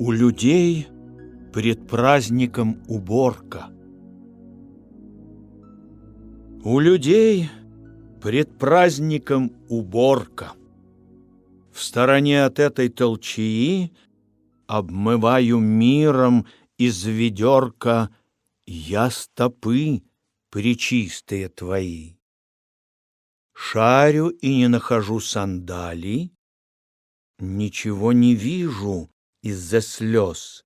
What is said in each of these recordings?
У людей пред праздником уборка. У людей пред праздником уборка. В стороне от этой толчии Обмываю миром из ведерка Я стопы причистые твои. Шарю и не нахожу сандалий, Ничего не вижу из-за слез.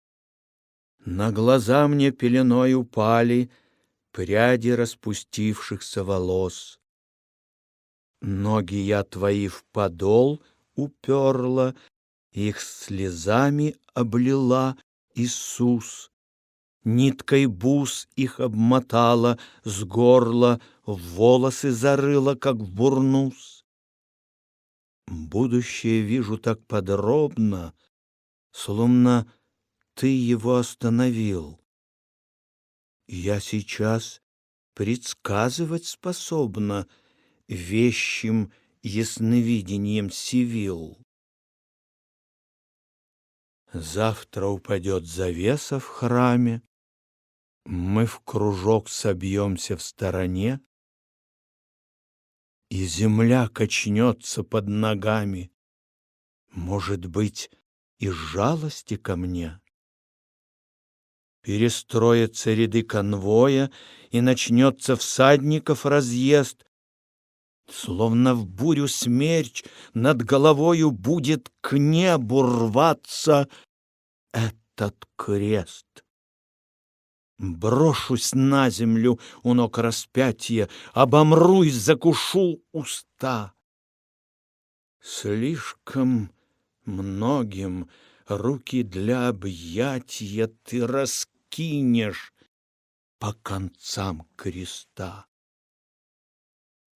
На глаза мне пеленой упали Пряди распустившихся волос. Ноги я твои в подол уперла, Их слезами облила Иисус. Ниткой бус их обмотала, С горла в волосы зарыла, Как в бурнус. Будущее вижу так подробно, Словно ты его остановил. Я сейчас предсказывать способна Вещим ясновидением сивил. Завтра упадет завеса в храме, Мы в кружок собьемся в стороне, И земля качнется под ногами, Может быть, из жалости ко мне. Перестроятся ряды конвоя, И начнется всадников разъезд, Словно в бурю смерч над головою Будет к небу рваться этот крест. Брошусь на землю у ног распятия, Обомру и закушу уста. Слишком многим руки для объятия Ты раскинешь по концам креста.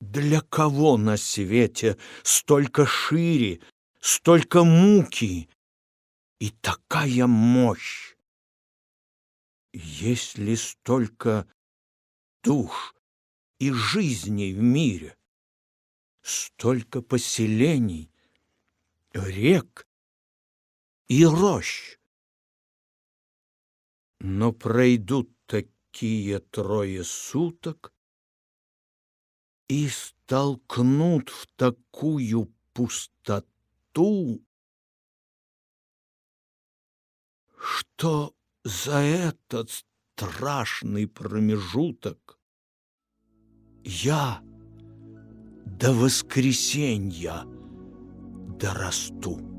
Для кого на свете столько шире, столько муки и такая мощь? Есть ли столько душ и жизней в мире, столько поселений, рек и рощ? Но пройдут такие трое суток, и столкнут в такую пустоту, что за этот страшный промежуток я до воскресенья darastu.